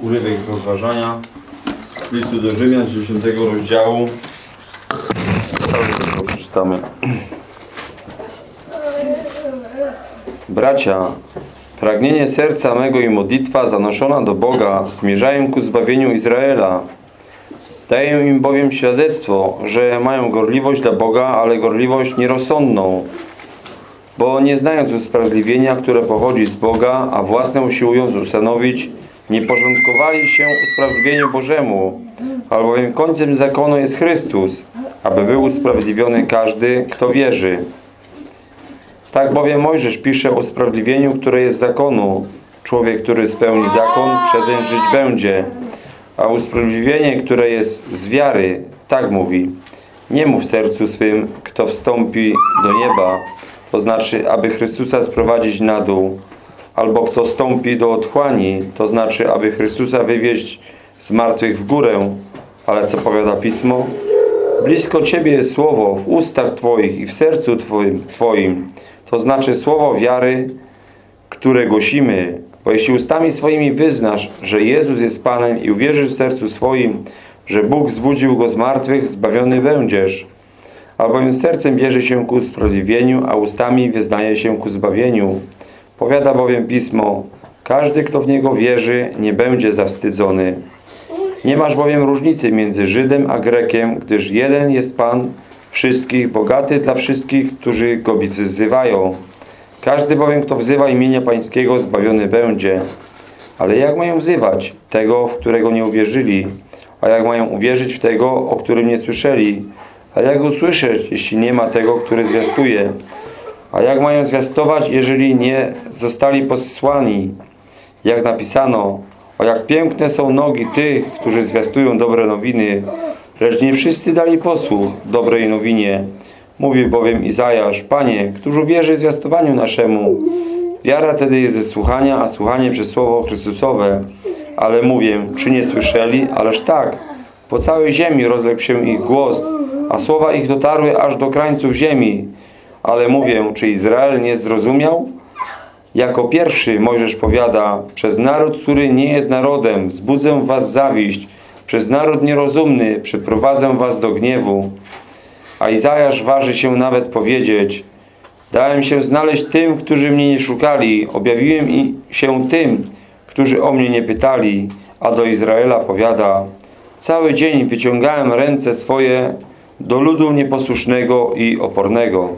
urywek rozważania listu do Rzymian z 10 rozdziału. Przeczytamy. Bracia, pragnienie serca mego i modlitwa zanoszona do Boga zmierzają ku zbawieniu Izraela. Daję im bowiem świadectwo, że mają gorliwość dla Boga, ale gorliwość nierozsądną, bo nie znając usprawiedliwienia, które pochodzi z Boga, a własne usiłując ustanowić, nie porządkowali się usprawiedliwieniu Bożemu, albowiem końcem zakonu jest Chrystus, aby był usprawiedliwiony każdy, kto wierzy. Tak bowiem Mojżesz pisze o usprawiedliwieniu, które jest zakonu. Człowiek, który spełni zakon, przezeń żyć będzie. A usprawiedliwienie, które jest z wiary, tak mówi. Nie mów sercu swym, kto wstąpi do nieba, to znaczy, aby Chrystusa sprowadzić na dół, albo kto wstąpi do otchłani, to znaczy, aby Chrystusa wywieźć z martwych w górę. Ale co powiada Pismo? Blisko Ciebie jest słowo w ustach Twoich i w sercu Twoim, twoim. to znaczy słowo wiary, które głosimy. Bo jeśli ustami swoimi wyznasz, że Jezus jest Panem i uwierzysz w sercu swoim, że Bóg wzbudził Go z martwych, zbawiony będziesz. Albowiem sercem bierze się ku sprawiedliwieniu, a ustami wyznaje się ku zbawieniu. Powiada bowiem Pismo, każdy, kto w Niego wierzy, nie będzie zawstydzony. Nie masz bowiem różnicy między Żydem a Grekiem, gdyż jeden jest Pan wszystkich, bogaty dla wszystkich, którzy Go wzywają. Każdy bowiem, kto wzywa imienia Pańskiego, zbawiony będzie. Ale jak mają wzywać? Tego, w którego nie uwierzyli. A jak mają uwierzyć w tego, o którym nie słyszeli? A jak usłyszeć, jeśli nie ma tego, który zwiastuje? A jak mają zwiastować, jeżeli nie zostali posłani? Jak napisano, o jak piękne są nogi tych, którzy zwiastują dobre nowiny, lecz nie wszyscy dali posłuch dobrej nowinie. Mówi bowiem Izajasz, Panie, któż uwierzy zwiastowaniu naszemu? Wiara tedy jest ze słuchania, a słuchanie przez Słowo Chrystusowe. Ale mówię, czy nie słyszeli? Ależ tak. Po całej ziemi rozległ się ich głos, a słowa ich dotarły aż do krańców ziemi. Ale mówię, czy Izrael nie zrozumiał? Jako pierwszy Mojżesz powiada, przez naród, który nie jest narodem, wzbudzę was zawiść, przez naród nierozumny przyprowadzę was do gniewu. A Izajasz waży się nawet powiedzieć, dałem się znaleźć tym, którzy mnie nie szukali, objawiłem się tym, którzy o mnie nie pytali, a do Izraela powiada, cały dzień wyciągałem ręce swoje do ludu nieposłusznego i opornego.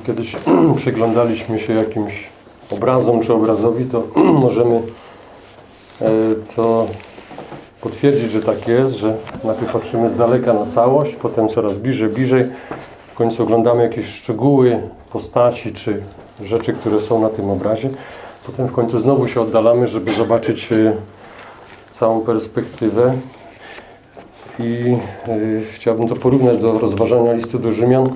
Jeśli kiedyś przyglądaliśmy się jakimś obrazom czy obrazowi, to możemy e, to potwierdzić, że tak jest, że najpierw patrzymy z daleka na całość, potem coraz bliżej, bliżej, w końcu oglądamy jakieś szczegóły postaci czy rzeczy, które są na tym obrazie, potem w końcu znowu się oddalamy, żeby zobaczyć e, całą perspektywę. I e, chciałbym to porównać do rozważania listu do Rzymian,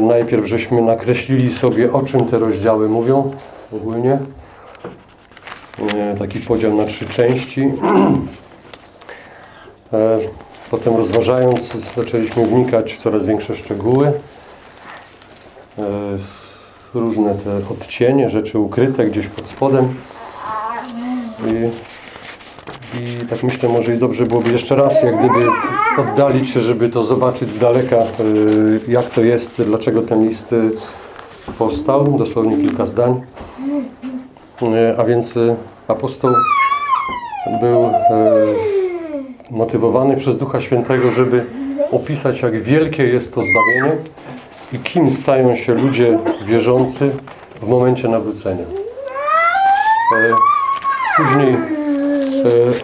Najpierw żeśmy nakreślili sobie, o czym te rozdziały mówią ogólnie. Taki podział na trzy części. E, Potem rozważając, zaczęliśmy wnikać w coraz większe szczegóły. E, Różne te odcienie, rzeczy ukryte gdzieś pod spodem. I, tak myślę, może i dobrze byłoby jeszcze raz, jak gdyby oddalić się, żeby to zobaczyć z daleka, y, jak to jest, dlaczego ten list y, powstał, dosłownie kilka zdań. Y, A więc apostoł był motywowany przez Ducha Świętego, żeby opisać, jak wielkie jest to zbawienie i kim stają się ludzie wierzący w momencie nawrócenia. Później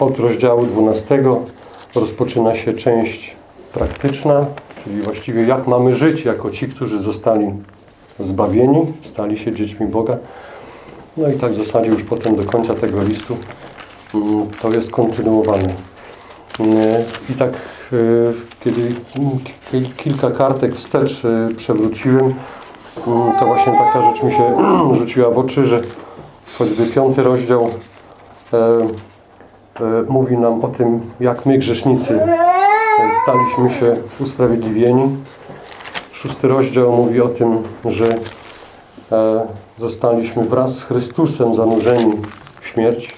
od rozdziału 12 rozpoczyna się część praktyczna, czyli właściwie jak mamy żyć jako ci, którzy zostali zbawieni, stali się dziećmi Boga. No i tak w zasadzie już potem do końca tego listu mm, to jest kontynuowane. Nie, I tak e, kiedy mm, ki- kilka kartek wstecz e, przewróciłem, mm, to właśnie taka rzecz mi się rzuciła w oczy, że choćby piąty rozdział e, e, mówi nam o tym, jak my grzesznicy e, staliśmy się usprawiedliwieni. Szósty rozdział mówi o tym, że e, zostaliśmy wraz z Chrystusem zanurzeni w śmierć.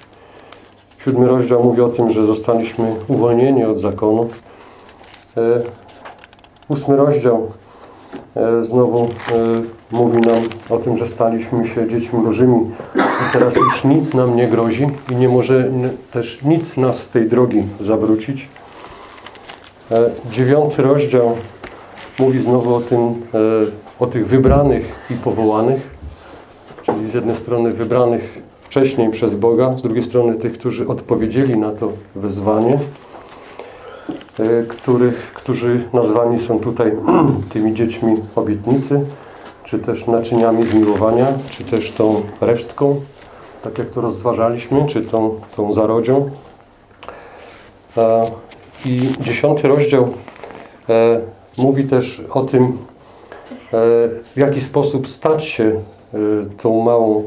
Siódmy rozdział mówi o tym, że zostaliśmy uwolnieni od zakonu. E, Ósmy rozdział e, znowu e, mówi nam o tym, że staliśmy się dziećmi Bożymi teraz już nic nam nie grozi i nie może też nic nas z tej drogi zawrócić. E, Dziewiąty rozdział mówi znowu o tym, e, o tych wybranych i powołanych, czyli z jednej strony wybranych wcześniej przez Boga, z drugiej strony tych, którzy odpowiedzieli na to wezwanie, e, których, którzy nazwani są tutaj tymi dziećmi obietnicy, czy też naczyniami zmiłowania, czy też tą resztką, tak jak to rozważaliśmy, czy tą, tą zarodzią. E, I dziesiąty rozdział e, mówi też o tym, e, w jaki sposób stać się tą małą,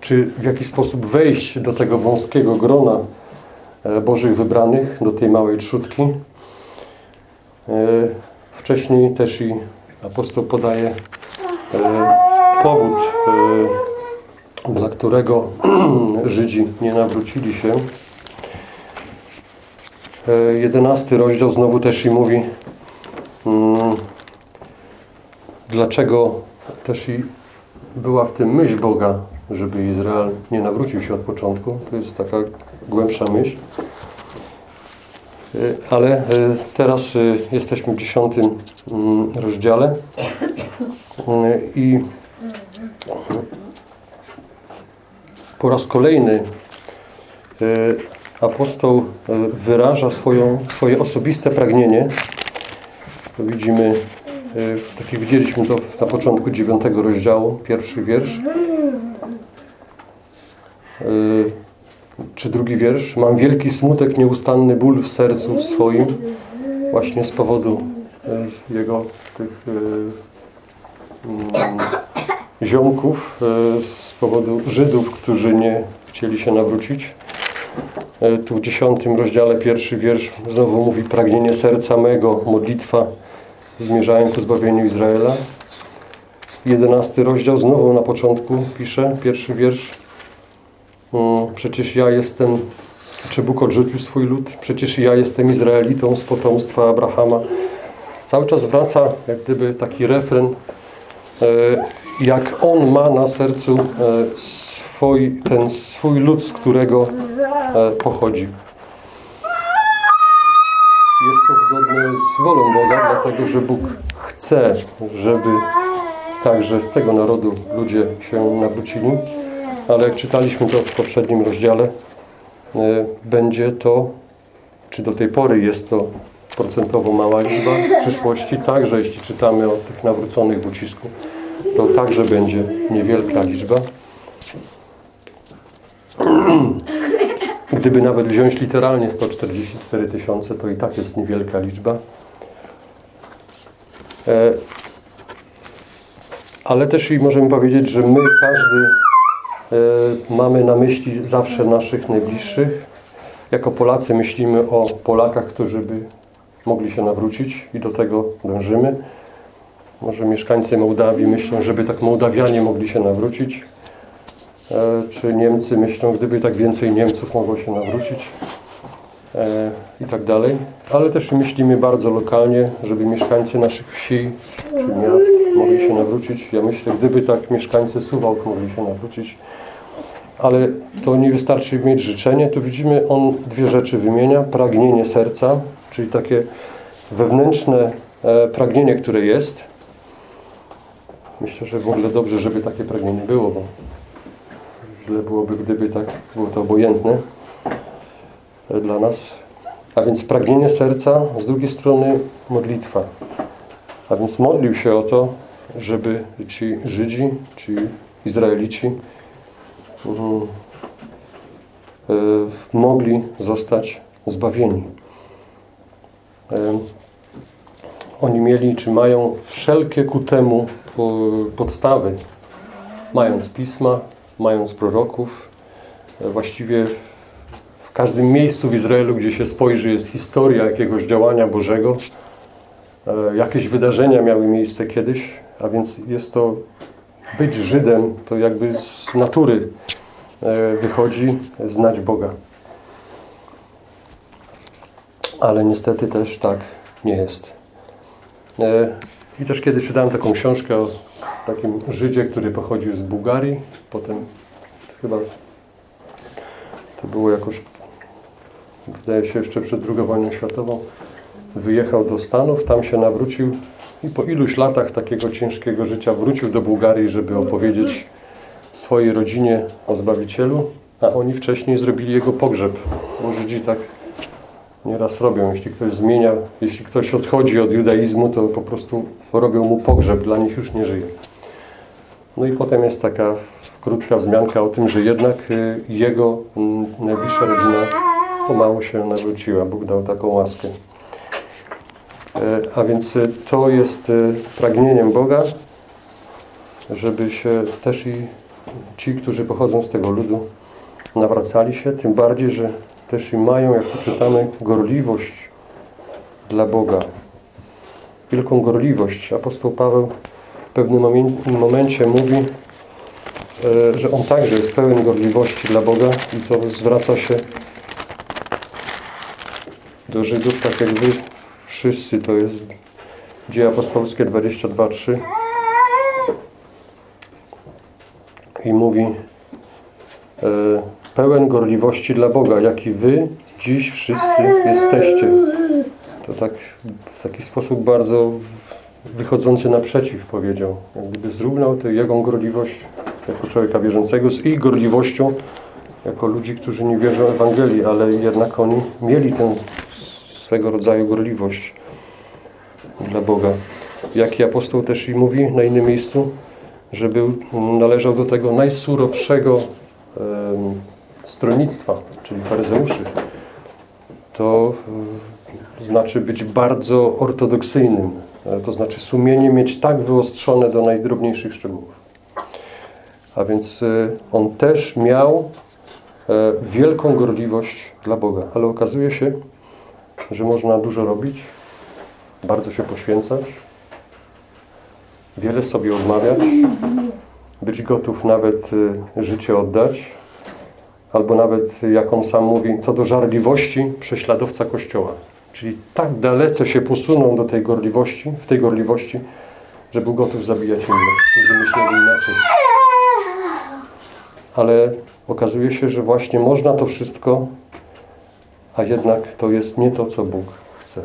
czy w jaki sposób wejść do tego wąskiego grona Bożych wybranych, do tej małej trzutki. Wcześniej też i apostoł podaje e, powód, e, dla którego Żydzi nie nawrócili się. E, Jedenasty rozdział znowu też i mówi, mm, dlaczego też i była w tym myśl Boga, żeby Izrael nie nawrócił się od początku. To jest taka głębsza myśl. E, Ale e, teraz e, jesteśmy w dziesiątym mm, rozdziale i po raz kolejny apostoł wyraża swoją, swoje osobiste pragnienie. To widzimy, tak jak widzieliśmy to na początku dziewiątego rozdziału, pierwszy wiersz. Czy drugi wiersz? Mam wielki smutek, nieustanny ból w sercu swoim, właśnie z powodu e, jego tych e, mm, ziomków, e, z powodu Żydów, którzy nie chcieli się nawrócić. Tu w dziesiątym rozdziale pierwszy wiersz znowu mówi pragnienie serca mego, modlitwa zmierzają ku zbawieniu Izraela. Jedenasty rozdział znowu na początku pisze, pierwszy wiersz Przecież ja jestem, czy Bóg odrzucił swój lud? Przecież ja jestem Izraelitą z potomstwa Abrahama. Cały czas wraca jak gdyby taki refren, e, jak on ma na sercu e, swój, ten swój lud, z którego e, pochodzi. Jest to zgodne z wolą Boga, dlatego że Bóg chce, żeby także z tego narodu ludzie się nawrócili. Ale jak czytaliśmy to w poprzednim rozdziale, e, będzie to, czy do tej pory jest to procentowo mała liczba, w przyszłości także, jeśli czytamy o tych nawróconych w ucisku, to także będzie niewielka liczba. Gdyby nawet wziąć literalnie 144 tysiące, to i tak jest niewielka liczba. E, Ale też i możemy powiedzieć, że my, każdy mamy na myśli zawsze naszych najbliższych. Jako Polacy myślimy o Polakach, którzy by mogli się nawrócić i do tego dążymy. Może mieszkańcy Mołdawii myślą, żeby tak Mołdawianie mogli się nawrócić. E, Czy Niemcy myślą, gdyby tak więcej Niemców mogło się nawrócić e, i tak dalej. Ale też myślimy bardzo lokalnie, żeby mieszkańcy naszych wsi czy miast mogli się nawrócić. Ja myślę, gdyby tak mieszkańcy Suwałk mogli się nawrócić. Ale to nie wystarczy mieć życzenie. Tu widzimy, on dwie rzeczy wymienia. Pragnienie serca, czyli takie wewnętrzne e, pragnienie, które jest. Myślę, że w ogóle dobrze, żeby takie pragnienie było, bo źle byłoby, gdyby tak było to obojętne e, dla nas. A więc pragnienie serca, z drugiej strony modlitwa. A więc modlił się o to, żeby ci Żydzi, ci Izraelici mogli zostać zbawieni. E, Oni mieli, czy mają wszelkie ku temu po- podstawy, mając pisma, mając proroków. E, Właściwie w każdym miejscu w Izraelu, gdzie się spojrzy, jest historia jakiegoś działania Bożego. E, Jakieś wydarzenia miały miejsce kiedyś, a więc jest to być Żydem, to jakby z natury e, wychodzi znać Boga. Ale niestety też tak nie jest. E, I też kiedyś czytałem taką książkę o takim Żydzie, który pochodził z Bułgarii. Potem chyba to było jakoś, wydaje się, jeszcze przed II wojną światową. Wyjechał do Stanów, tam się nawrócił i po iluś latach takiego ciężkiego życia wrócił do Bułgarii, żeby opowiedzieć swojej rodzinie o Zbawicielu, a oni wcześniej zrobili jego pogrzeb, bo Żydzi tak nieraz robią. Jeśli ktoś zmienia, jeśli ktoś odchodzi od judaizmu, to po prostu robią mu pogrzeb, dla nich już nie żyje. No i potem jest taka krótka wzmianka o tym, że jednak y, jego mm, najbliższa rodzina pomału się nawróciła. Bóg dał taką łaskę. E, A więc y, to jest y, pragnieniem Boga, żeby się też i ci, którzy pochodzą z tego ludu, nawracali się, tym bardziej, że też i mają, jak tu czytamy, gorliwość dla Boga. Wielką gorliwość. Apostoł Paweł w pewnym momen- momencie mówi, e, że on także jest pełen gorliwości dla Boga i to zwraca się do Żydów, tak jak wy wszyscy, to jest Dzieje Apostolskie 22:3 i mówi e, pełen gorliwości dla Boga, jak i wy dziś wszyscy jesteście. To tak w taki sposób bardzo wychodzący naprzeciw powiedział. Jak gdyby zrównał tę jego gorliwość jako człowieka wierzącego z ich gorliwością jako ludzi, którzy nie wierzą Ewangelii, ale jednak oni mieli tę swego rodzaju gorliwość dla Boga. Jak i apostoł też i mówi na innym miejscu, że był, należał do tego najsurowszego em, stronnictwa, czyli faryzeuszy. To y, znaczy być bardzo ortodoksyjnym. E, To znaczy sumienie mieć tak wyostrzone do najdrobniejszych szczegółów. A więc y, on też miał e, wielką gorliwość dla Boga. Ale okazuje się, że można dużo robić, bardzo się poświęcać, wiele sobie odmawiać, być gotów nawet y, życie oddać, albo nawet, jak on sam mówi, co do żarliwości prześladowca Kościoła. Czyli tak dalece się posunął do tej gorliwości, w tej gorliwości, że był gotów zabijać innych, którzy myśleli inaczej. Ale okazuje się, że właśnie można to wszystko, a jednak to jest nie to, co Bóg chce.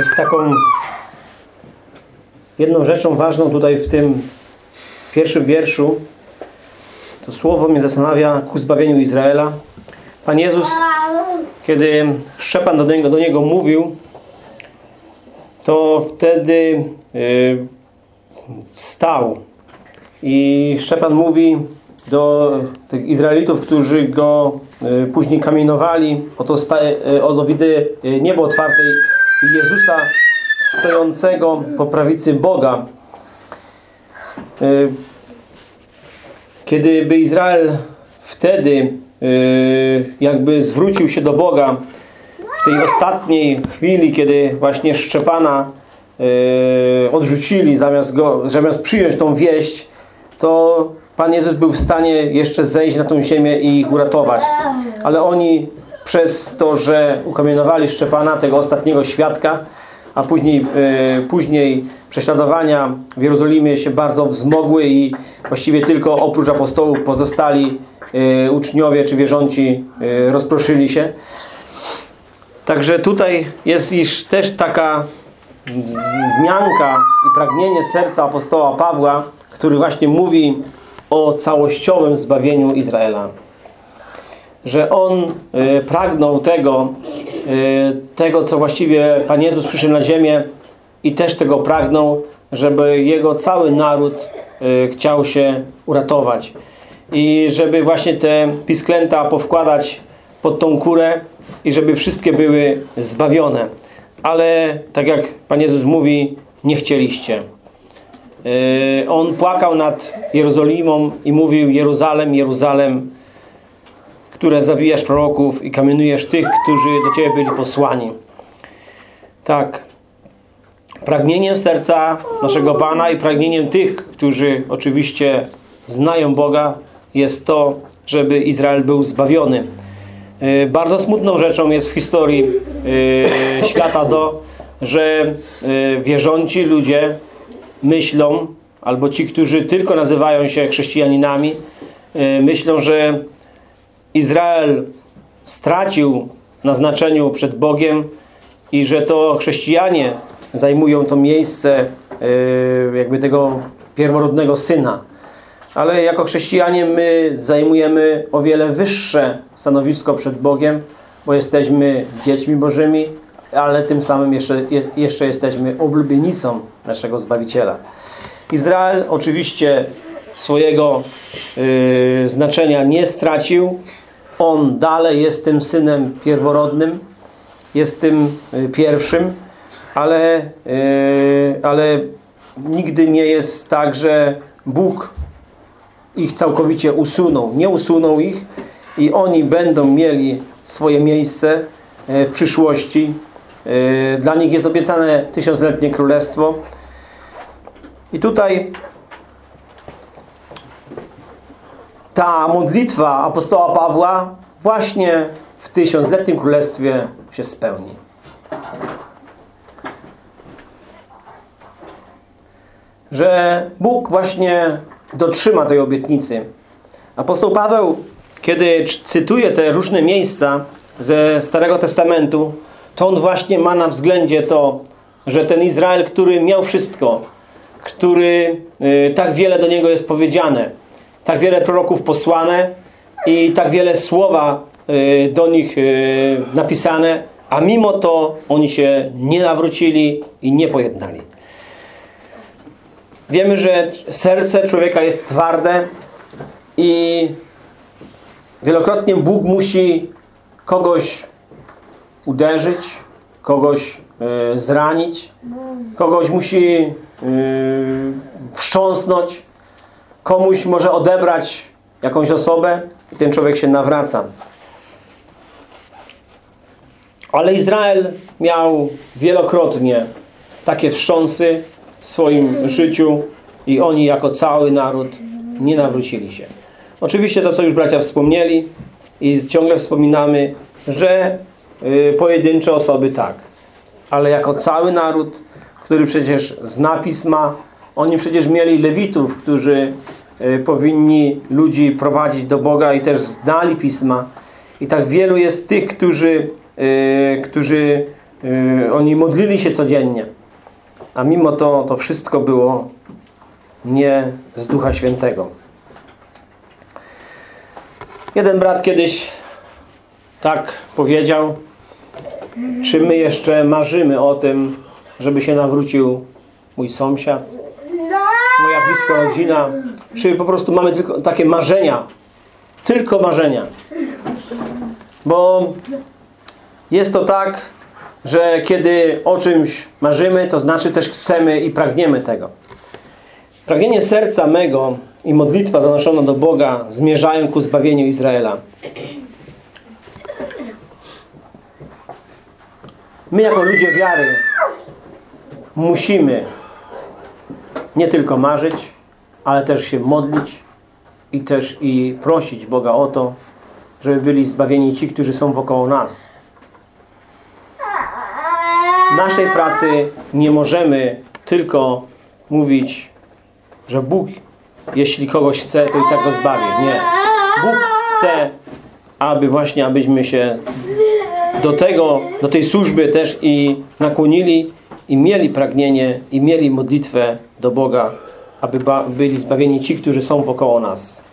jest taką jedną rzeczą ważną tutaj w tym pierwszym wierszu. To słowo mnie zastanawia ku zbawieniu Izraela. Pan Jezus, kiedy Szczepan do niego, do niego mówił, to wtedy y, wstał i Szczepan mówi do tych Izraelitów, którzy go y, później kamienowali, oto, sta, y, oto widzę y, niebo otwarte i Jezusa stojącego po prawicy Boga. Y, Kiedy by Izrael wtedy y, jakby zwrócił się do Boga w tej ostatniej chwili, kiedy właśnie Szczepana y, odrzucili zamiast, go, zamiast przyjąć tą wieść, to Pan Jezus był w stanie jeszcze zejść na tą ziemię i ich uratować. Ale oni przez to, że ukamienowali Szczepana, tego ostatniego świadka, a później, e, później prześladowania w Jerozolimie się bardzo wzmogły i właściwie tylko oprócz apostołów pozostali e, uczniowie czy wierząci e, rozproszyli się. Także tutaj jest iż też taka wzmianka i pragnienie serca apostoła Pawła, który właśnie mówi o całościowym zbawieniu Izraela. Że on y, pragnął tego, y, tego, co właściwie Pan Jezus przyszedł na ziemię i też tego pragnął, żeby jego cały naród y, chciał się uratować. I żeby właśnie te pisklęta powkładać pod tą kurę i żeby wszystkie były zbawione. Ale tak jak Pan Jezus mówi, nie chcieliście. Yy, On płakał nad Jerozolimą i mówił Jeruzalem, Jeruzalem, które zabijasz proroków i kamienujesz tych, którzy do Ciebie byli posłani. Tak. Pragnieniem serca naszego Pana i pragnieniem tych, którzy oczywiście znają Boga, jest to, żeby Izrael był zbawiony. Yy, Bardzo smutną rzeczą jest w historii yy, świata to, że yy, wierząci ludzie myślą, albo ci, którzy tylko nazywają się chrześcijaninami, myślą, że Izrael stracił na znaczeniu przed Bogiem i że to chrześcijanie zajmują to miejsce yy, jakby tego pierworodnego syna. Ale jako chrześcijanie my zajmujemy o wiele wyższe stanowisko przed Bogiem, bo jesteśmy dziećmi Bożymi, ale tym samym jeszcze, je- jeszcze jesteśmy oblubienicą naszego Zbawiciela. Izrael oczywiście swojego yy, znaczenia nie stracił. On dalej jest tym synem pierworodnym, jest tym y, pierwszym, ale, y, ale nigdy nie jest tak, że Bóg ich całkowicie usunął. Nie usunął ich i oni będą mieli swoje miejsce e, w przyszłości. Dla nich jest obiecane tysiącletnie królestwo. I tutaj ta modlitwa apostoła Pawła właśnie w tysiącletnim królestwie się spełni. Że Bóg właśnie dotrzyma tej obietnicy. Apostoł Paweł, kiedy cytuje te różne miejsca ze Starego Testamentu, to on właśnie ma na względzie to, że ten Izrael, który miał wszystko, który y, tak wiele do niego jest powiedziane, tak wiele proroków posłane i tak wiele słowa y, do nich y, napisane, a mimo to oni się nie nawrócili i nie pojednali. Wiemy, że serce człowieka jest twarde i wielokrotnie Bóg musi kogoś uderzyć, kogoś e, zranić, kogoś musi wstrząsnąć, komuś może odebrać jakąś osobę i ten człowiek się nawraca. Ale Izrael miał wielokrotnie takie wstrząsy w swoim życiu i oni jako cały naród nie nawrócili się. Oczywiście to, co już bracia wspomnieli i ciągle wspominamy, że y, pojedyncze osoby tak. Ale jako cały naród, który przecież zna Pisma, oni przecież mieli lewitów, którzy powinni ludzi prowadzić do Boga i też znali Pisma. I tak wielu jest tych, którzy, y, którzy y, oni modlili się codziennie. A mimo to, to wszystko było nie z Ducha Świętego. Jeden brat kiedyś tak powiedział, czy my jeszcze marzymy o tym, żeby się nawrócił mój sąsiad, moja bliska rodzina, czy po prostu mamy tylko takie marzenia, tylko marzenia. Bo jest to tak, że kiedy o czymś marzymy, to znaczy też chcemy i pragniemy tego. Pragnienie serca mego i modlitwa zanoszona do Boga zmierzają ku zbawieniu Izraela. My jako ludzie wiary musimy nie tylko marzyć, ale też się modlić i też i prosić Boga o to, żeby byli zbawieni ci, którzy są wokoło nas. naszej pracy nie możemy tylko mówić, że Bóg, jeśli kogoś chce, to i tak go zbawi. Nie. Bóg chce, aby właśnie, abyśmy się do tego, do tej służby też i nakłonili i mieli pragnienie i mieli modlitwę do Boga, aby byli zbawieni ci, którzy są wokoło nas.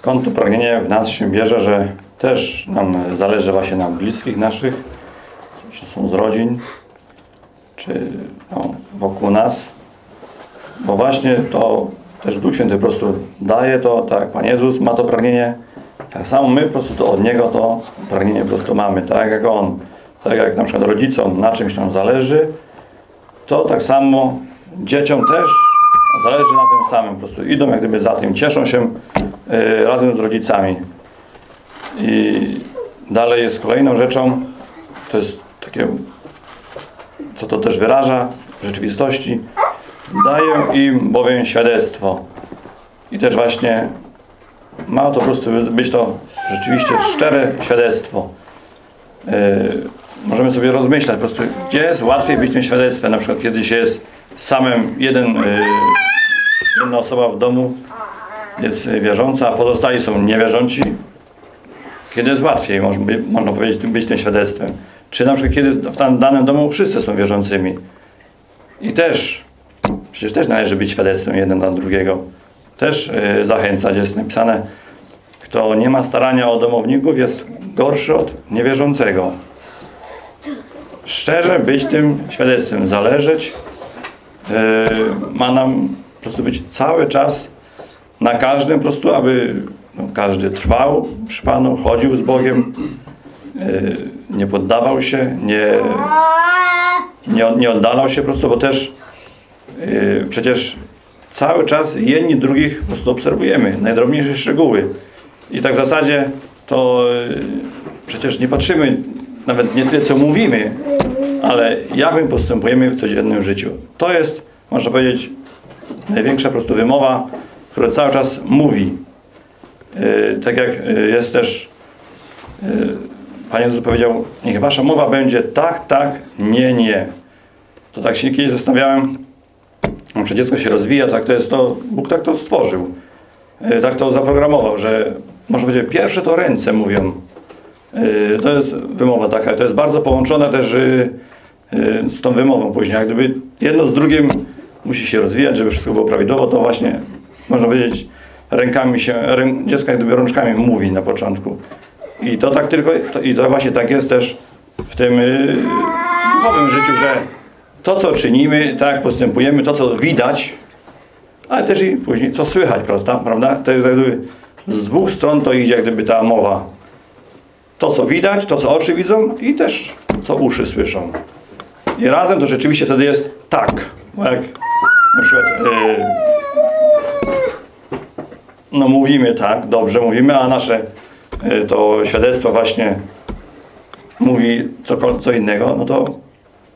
Skąd to pragnienie w nas się bierze, że też nam zależy właśnie na bliskich naszych, czy są z rodzin, czy no, wokół nas. Bo właśnie to też Duch Święty po prostu daje to, tak jak Pan Jezus ma to pragnienie, tak samo my po prostu to od Niego to pragnienie po prostu mamy, tak jak On. Tak jak na przykład rodzicom na czymś nam zależy, to tak samo dzieciom też zależy na tym samym. Po prostu idą jak gdyby za tym, cieszą się razem z rodzicami. I dalej jest kolejną rzeczą, to jest takie, co to też wyraża w rzeczywistości, daję im bowiem świadectwo. I też właśnie ma to po prostu być to rzeczywiście szczere świadectwo. Yy, możemy sobie rozmyślać po prostu, gdzie jest łatwiej być tym świadectwem. Na przykład kiedyś jest samym jeden, yy, jedna osoba w domu jest wierząca, a pozostali są niewierząci. Kiedy jest łatwiej, można, powiedzieć, być tym świadectwem. Czy na przykład kiedy w danym domu wszyscy są wierzącymi. I też, przecież też należy być świadectwem jeden dla drugiego. Też yy, zachęcać. Jest napisane, kto nie ma starania o domowników jest gorszy od niewierzącego. Szczerze być tym świadectwem, zależeć yy, ma nam po prostu być cały czas na każdym po prostu, aby no, każdy trwał przy Panu, chodził z Bogiem, yy, nie poddawał się, nie, nie, nie oddalał się po prostu, bo też yy, przecież cały czas jedni drugich po prostu obserwujemy, najdrobniejsze szczegóły. I tak w zasadzie to yy, przecież nie patrzymy nawet nie tyle co mówimy, ale jak my postępujemy w codziennym życiu. To jest, można powiedzieć, największa po prostu wymowa, która cały czas mówi. Yy, tak jak yy, jest też, yy, Pan Jezus powiedział, niech wasza mowa będzie tak, tak, nie, nie. To tak się kiedyś zastanawiałem, że dziecko się rozwija, tak to jest to, Bóg tak to stworzył. Tak to zaprogramował, że można powiedzieć, pierwsze to ręce mówią. To jest wymowa taka, to jest bardzo połączone też z tą wymową później. Jak gdyby jedno z drugim musi się rozwijać, żeby wszystko było prawidłowo, to właśnie można powiedzieć rękami się, rę, dziecko jak rączkami mówi na początku. I to tak tylko, to, i to właśnie tak jest też w tym yy, życiu, że to co czynimy, tak postępujemy, to co widać, ale też i później co słychać, prawda? prawda? To jest jak gdyby z dwóch stron to idzie jak gdyby ta mowa. To co widać, to co oczy widzą i też co uszy słyszą. I razem to rzeczywiście wtedy jest tak. Bo jak na przykład yy, no mówimy tak, dobrze mówimy, a nasze y, to świadectwo właśnie mówi co, co innego, no to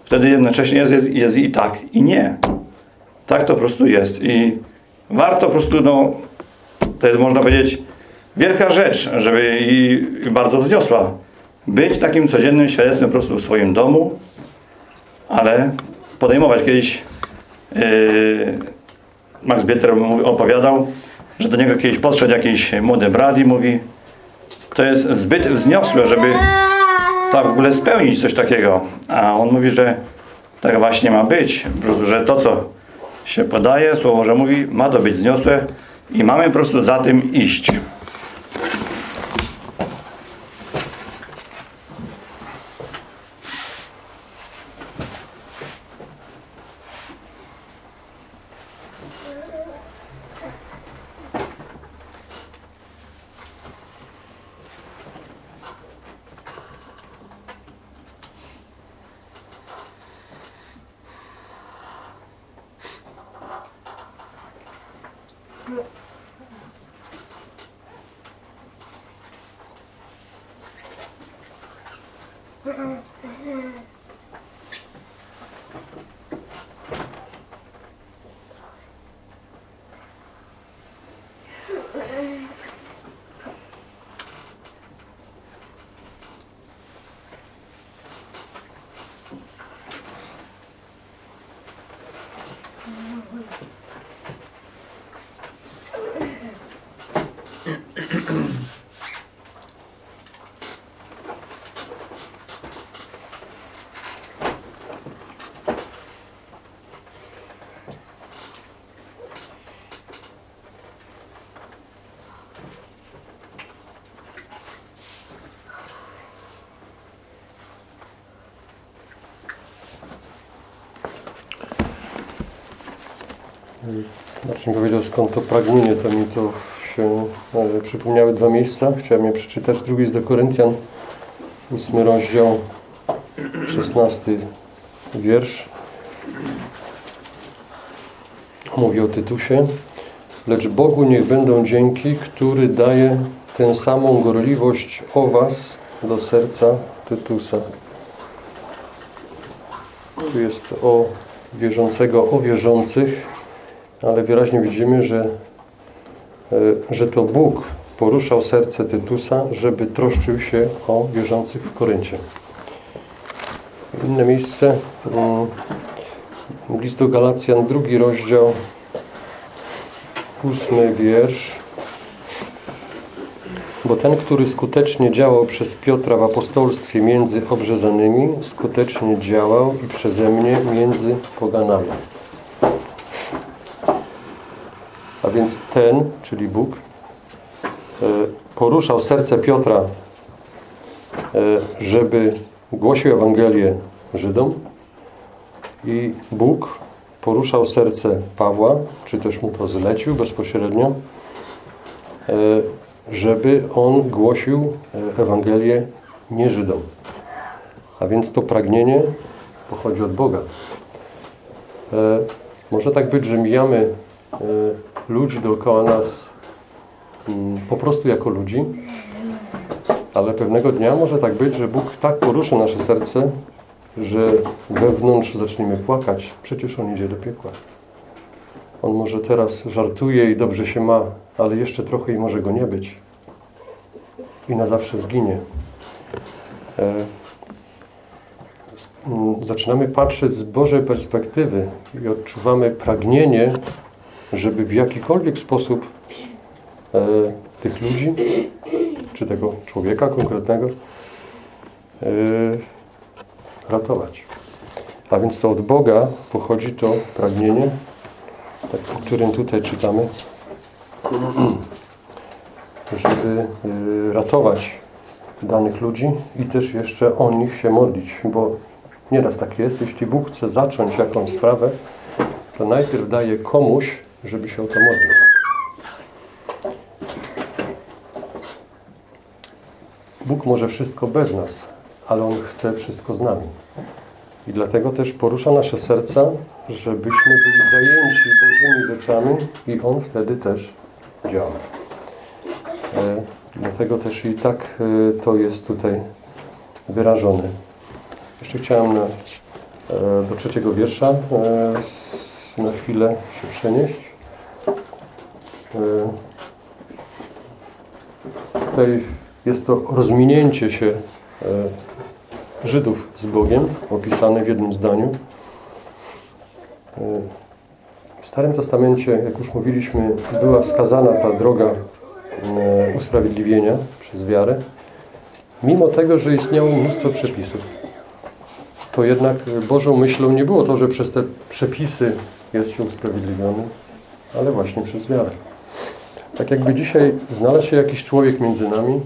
wtedy jednocześnie jest, jest, jest i tak, i nie. Tak to po prostu jest. I warto po prostu, no, to jest można powiedzieć wielka rzecz, żeby i, i bardzo wzniosła. Być takim codziennym świadectwem po prostu w swoim domu, ale podejmować kiedyś yy, Max Bieter opowiadał, że do niego kiedyś podszedł jakiś młody brat i mówi to jest zbyt wzniosłe, żeby tak w ogóle spełnić coś takiego. A on mówi, że tak właśnie ma być. Po prostu, że to, co się podaje, słowo, że mówi, ma to być wzniosłe i mamy po prostu za tym iść. Marcin powiedział skąd to pragnienie, to mi to się e, przypomniały dwa miejsca. Chciałem je przeczytać. Drugi jest do Koryntian, ósmy rozdział, szesnasty wiersz. Mówi o Tytusie. Lecz Bogu niech będą dzięki, który daje tę samą gorliwość o was do serca Tytusa. Tu jest o wierzącego, o wierzących, ale wyraźnie widzimy, że, e, że to Bóg poruszał serce Tytusa, żeby troszczył się o wierzących w Koryncie. Inne miejsce, mm, list do Galacjan, drugi rozdział, ósmy wiersz. Bo ten, który skutecznie działał przez Piotra w apostolstwie między obrzezanymi, skutecznie działał i przeze mnie między poganami. A więc ten, czyli Bóg, e, poruszał serce Piotra, e, żeby głosił Ewangelię Żydom i Bóg poruszał serce Pawła, czy też mu to zlecił bezpośrednio, e, żeby on głosił Ewangelię nie Żydom. A więc to pragnienie pochodzi od Boga. Może tak być, że mijamy ludzi dookoła nas mm, po prostu jako ludzi, ale pewnego dnia może tak być, że Bóg tak poruszy nasze serce, że wewnątrz zaczniemy płakać. Przecież On idzie do piekła. On może teraz żartuje i dobrze się ma, ale jeszcze trochę i może go nie być. I na zawsze zginie. E, Zaczynamy patrzeć z Bożej perspektywy i odczuwamy pragnienie, żeby w jakikolwiek sposób e, tych ludzi, czy tego człowieka konkretnego, e, ratować. A więc to od Boga pochodzi to pragnienie, tak, o którym tutaj czytamy, żeby y, ratować danych ludzi i też jeszcze o nich się modlić, bo nieraz tak jest, jeśli Bóg chce zacząć jakąś sprawę, to najpierw daje komuś, żeby się o to modlił. Bóg może wszystko bez nas, ale On chce wszystko z nami. I dlatego też porusza nasze serca, żebyśmy byli zajęci Bożymi rzeczami i On wtedy też działa. E, Dlatego też i tak e, to jest tutaj wyrażone. Jeszcze chciałem na, e, do trzeciego wiersza e, na chwilę się przenieść. E, Tutaj jest to rozminięcie się e, Żydów z Bogiem, opisane w jednym zdaniu. E, W Starym Testamencie, jak już mówiliśmy, była wskazana ta droga usprawiedliwienia przez wiarę. Mimo tego, że istniało mnóstwo przepisów, to jednak Bożą myślą nie było to, że przez te przepisy jest się usprawiedliwiony, ale właśnie przez wiarę. Tak jakby dzisiaj znalazł się jakiś człowiek między nami,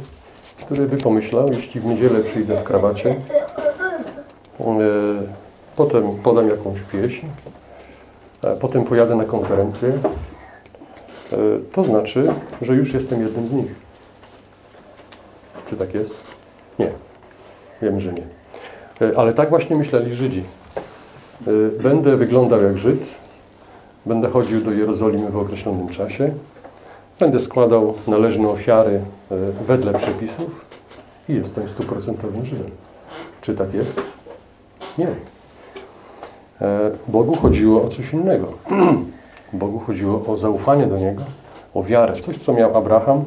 który by pomyślał, jeśli w niedzielę przyjdę w krawacie, e, potem podam jakąś pieśń, e, potem pojadę na konferencję, e, to znaczy, że już jestem jednym z nich. Czy tak jest? Nie. Wiemy, że nie. Ale tak właśnie myśleli Żydzi. Będę wyglądał jak Żyd, będę chodził do Jerozolimy w określonym czasie, będę składał należne ofiary e, wedle przepisów i jestem stuprocentowym Żydem. Czy tak jest? Nie. E, Bogu chodziło o coś innego. Bogu chodziło o zaufanie do Niego, o wiarę. Coś, co miał Abraham,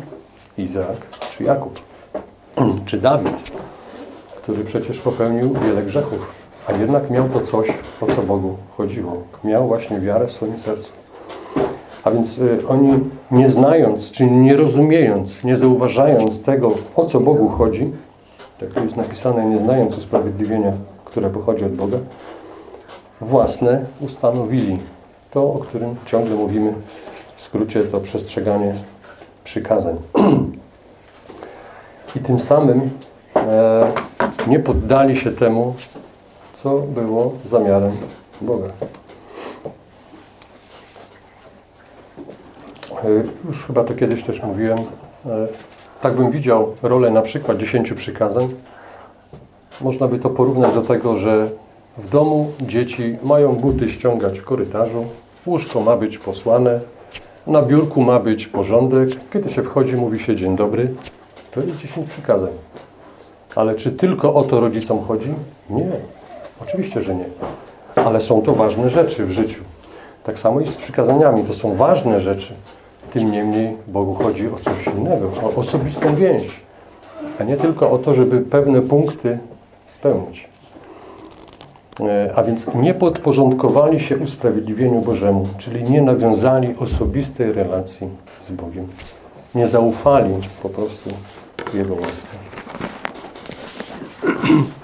Izaak czy Jakub. Czy Dawid, który przecież popełnił wiele grzechów, a jednak miał to coś, o co Bogu chodziło. Miał właśnie wiarę w swoim sercu. A więc y, oni nie znając, czy nie rozumiejąc, nie zauważając tego, o co Bogu chodzi, jak tu jest napisane, nie znając usprawiedliwienia, które pochodzi od Boga, własne ustanowili. To, o którym ciągle mówimy, w skrócie to przestrzeganie przykazań. I tym samym e, nie poddali się temu, co było zamiarem Boga. Już chyba to kiedyś też mówiłem. E, Tak bym widział rolę na przykład dziesięciu przykazań. Można by to porównać do tego, że w domu dzieci mają buty ściągać w korytarzu, łóżko ma być posłane, na biurku ma być porządek. Kiedy się wchodzi, mówi się dzień dobry. To jest dziesięć przykazań. Ale czy tylko o to rodzicom chodzi? Nie. Oczywiście, że nie. Ale są to ważne rzeczy w życiu. Tak samo i z przykazaniami. To są ważne rzeczy. Tym niemniej Bogu chodzi o coś innego, o osobistą więź, a nie tylko o to, żeby pewne punkty spełnić. E, A więc nie podporządkowali się usprawiedliwieniu Bożemu, czyli nie nawiązali osobistej relacji z Bogiem. Nie zaufali po prostu Jego łasce.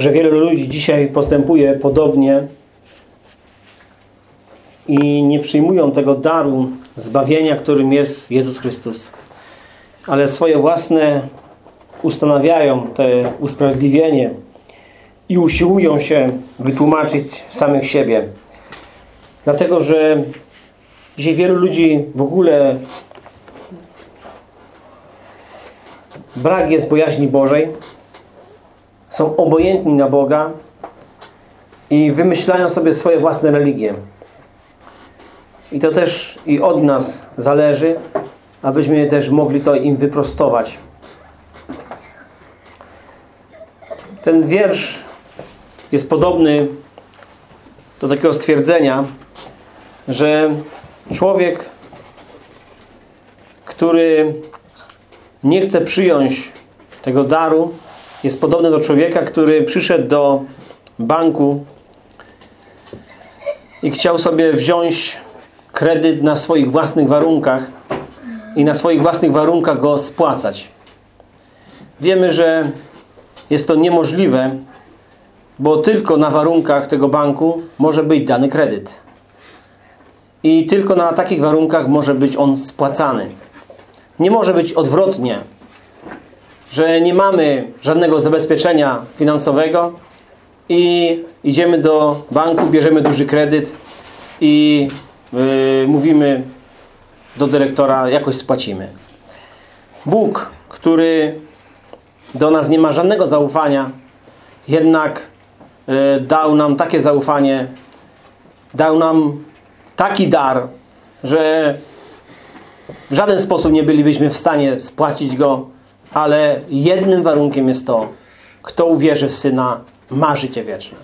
Także wielu ludzi dzisiaj postępuje podobnie i nie przyjmują tego daru zbawienia, którym jest Jezus Chrystus. Ale swoje własne ustanawiają te usprawiedliwienie i usiłują się wytłumaczyć samych siebie. Dlatego, że dzisiaj wielu ludzi w ogóle brak jest bojaźni Bożej, są obojętni na Boga i wymyślają sobie swoje własne religie. I to też i od nas zależy, abyśmy też mogli to im wyprostować. Ten wiersz jest podobny do takiego stwierdzenia, że człowiek, który nie chce przyjąć tego daru, jest podobny do człowieka, który przyszedł do banku i chciał sobie wziąć kredyt na swoich własnych warunkach i na swoich własnych warunkach go spłacać. Wiemy, że jest to niemożliwe, bo tylko na warunkach tego banku może być dany kredyt. I tylko na takich warunkach może być on spłacany. Nie może być odwrotnie, że nie mamy żadnego zabezpieczenia finansowego i idziemy do banku, bierzemy duży kredyt i yy, mówimy do dyrektora, jakoś spłacimy. Bóg, który do nas nie ma żadnego zaufania, jednak y, dał nam takie zaufanie, dał nam taki dar, że w żaden sposób nie bylibyśmy w stanie spłacić go, ale jednym warunkiem jest to, kto uwierzy w Syna, ma życie wieczne.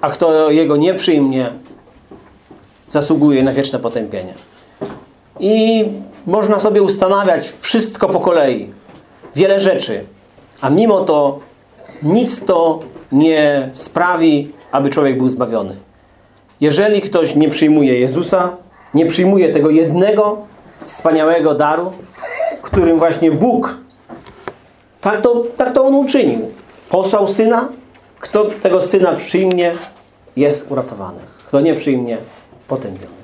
A kto Jego nie przyjmie, zasługuje na wieczne potępienie. I można sobie ustanawiać wszystko po kolei. Wiele rzeczy. A mimo to nic to nie sprawi, aby człowiek był zbawiony. Jeżeli ktoś nie przyjmuje Jezusa, nie przyjmuje tego jednego wspaniałego daru, którym właśnie Bóg tak to, tak to On uczynił. Posłał Syna, kto tego Syna przyjmie, jest uratowany. Kto nie przyjmie, potępiony.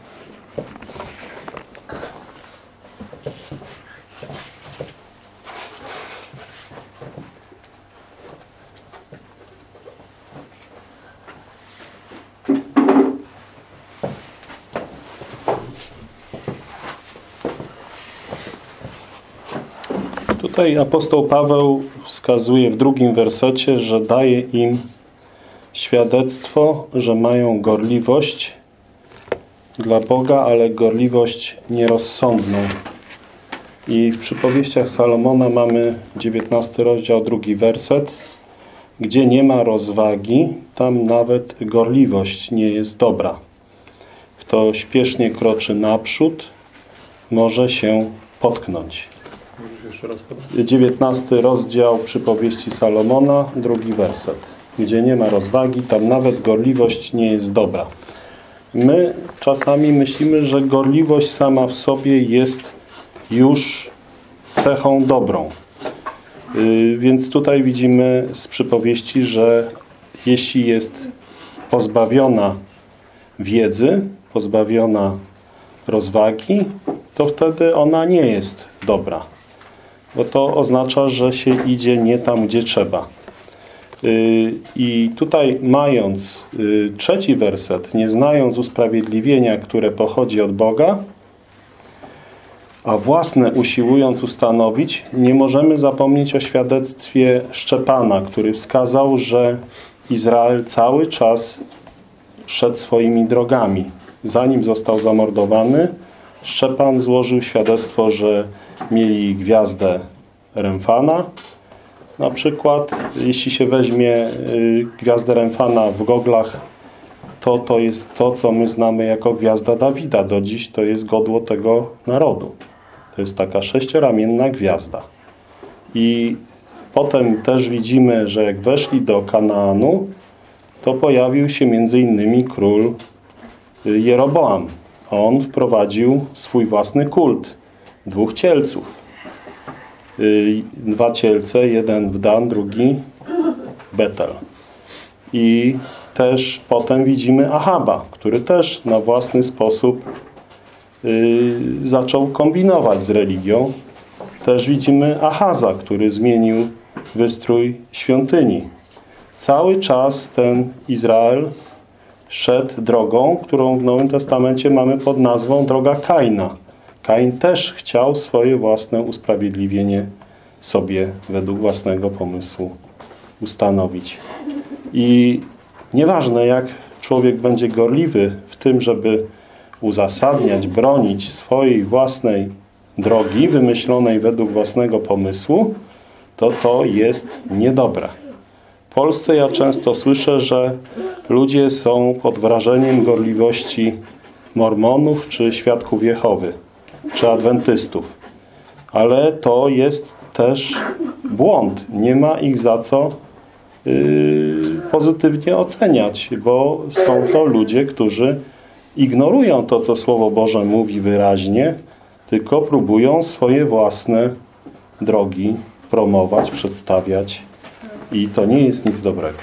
Tutaj apostoł Paweł wskazuje w drugim wersecie, że daje im świadectwo, że mają gorliwość dla Boga, ale gorliwość nierozsądną. I w przypowieściach Salomona mamy 19 rozdział, drugi werset. Gdzie nie ma rozwagi, tam nawet gorliwość nie jest dobra. Kto śpiesznie kroczy naprzód, może się potknąć. Możesz jeszcze raz podać? 19 rozdział przypowieści Salomona, drugi werset. Gdzie nie ma rozwagi, tam nawet gorliwość nie jest dobra. My czasami myślimy, że gorliwość sama w sobie jest już cechą dobrą. Yy, Więc tutaj widzimy z przypowieści, że jeśli jest pozbawiona wiedzy, pozbawiona rozwagi, to wtedy ona nie jest dobra bo to oznacza, że się idzie nie tam, gdzie trzeba. Yy, I tutaj mając yy, trzeci werset, nie znając usprawiedliwienia, które pochodzi od Boga, a własne usiłując ustanowić, nie możemy zapomnieć o świadectwie Szczepana, który wskazał, że Izrael cały czas szedł swoimi drogami. Zanim został zamordowany, Szczepan złożył świadectwo, że mieli gwiazdę Remfana. Na przykład, jeśli się weźmie y, gwiazdę Remfana w goglach, to to jest to, co my znamy jako gwiazda Dawida. Do dziś to jest godło tego narodu. To jest taka sześcioramienna gwiazda. I potem też widzimy, że jak weszli do Kanaanu, to pojawił się między innymi król y, Jeroboam. On wprowadził swój własny kult dwóch cielców. Y, Dwa cielce, jeden w Dan, drugi Betel. I też potem widzimy Ahaba, który też na własny sposób y, zaczął kombinować z religią. Też widzimy Ahaza, który zmienił wystrój świątyni. Cały czas ten Izrael szedł drogą, którą w Nowym Testamencie mamy pod nazwą droga Kaina. Kain też chciał swoje własne usprawiedliwienie sobie według własnego pomysłu ustanowić. I nieważne jak człowiek będzie gorliwy w tym, żeby uzasadniać, bronić swojej własnej drogi wymyślonej według własnego pomysłu, to to jest niedobre. W Polsce ja często słyszę, że ludzie są pod wrażeniem gorliwości mormonów, czy świadków Jehowy, czy adwentystów. Ale to jest też błąd. Nie ma ich za co yy, pozytywnie oceniać, bo są to ludzie, którzy ignorują to, co Słowo Boże mówi wyraźnie, tylko próbują swoje własne drogi promować, przedstawiać i to nie jest nic dobrego.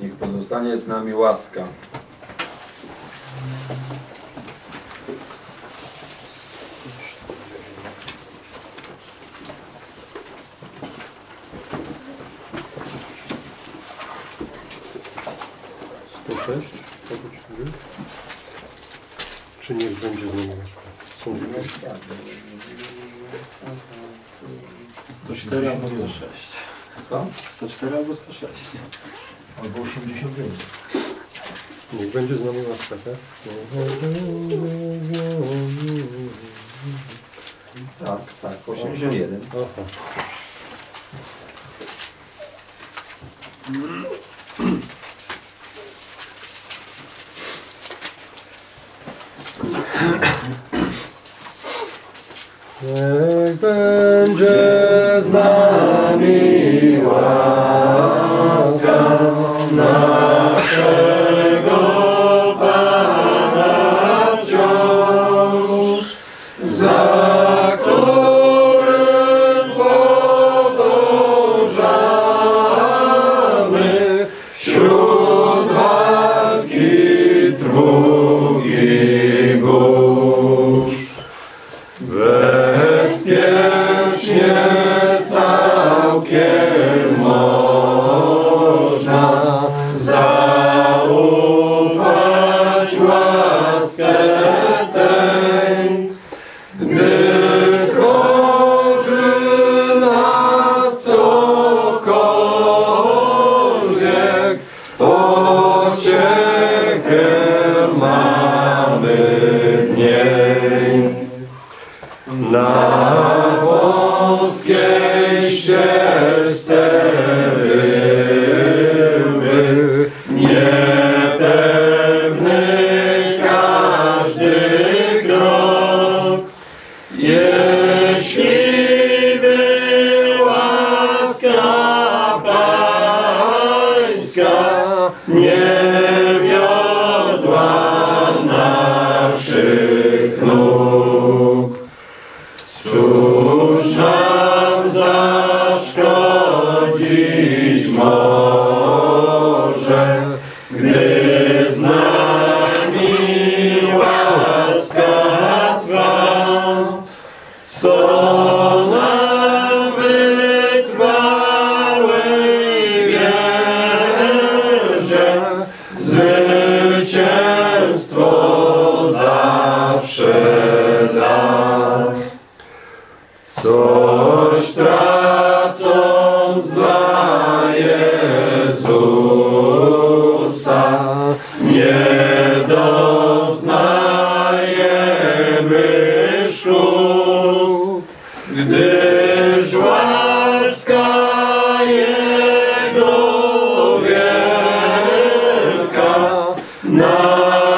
Niech pozostanie z nami łaska. Sześć? Czy niech będzie z nami łaska? Są dwie. 104 albo 106. Co? 104 albo 106. Albo 89. Niech będzie z nami łaska, tak? Tak, tak, 81. Aha. Na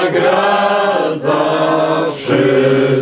nagradza wszystkich.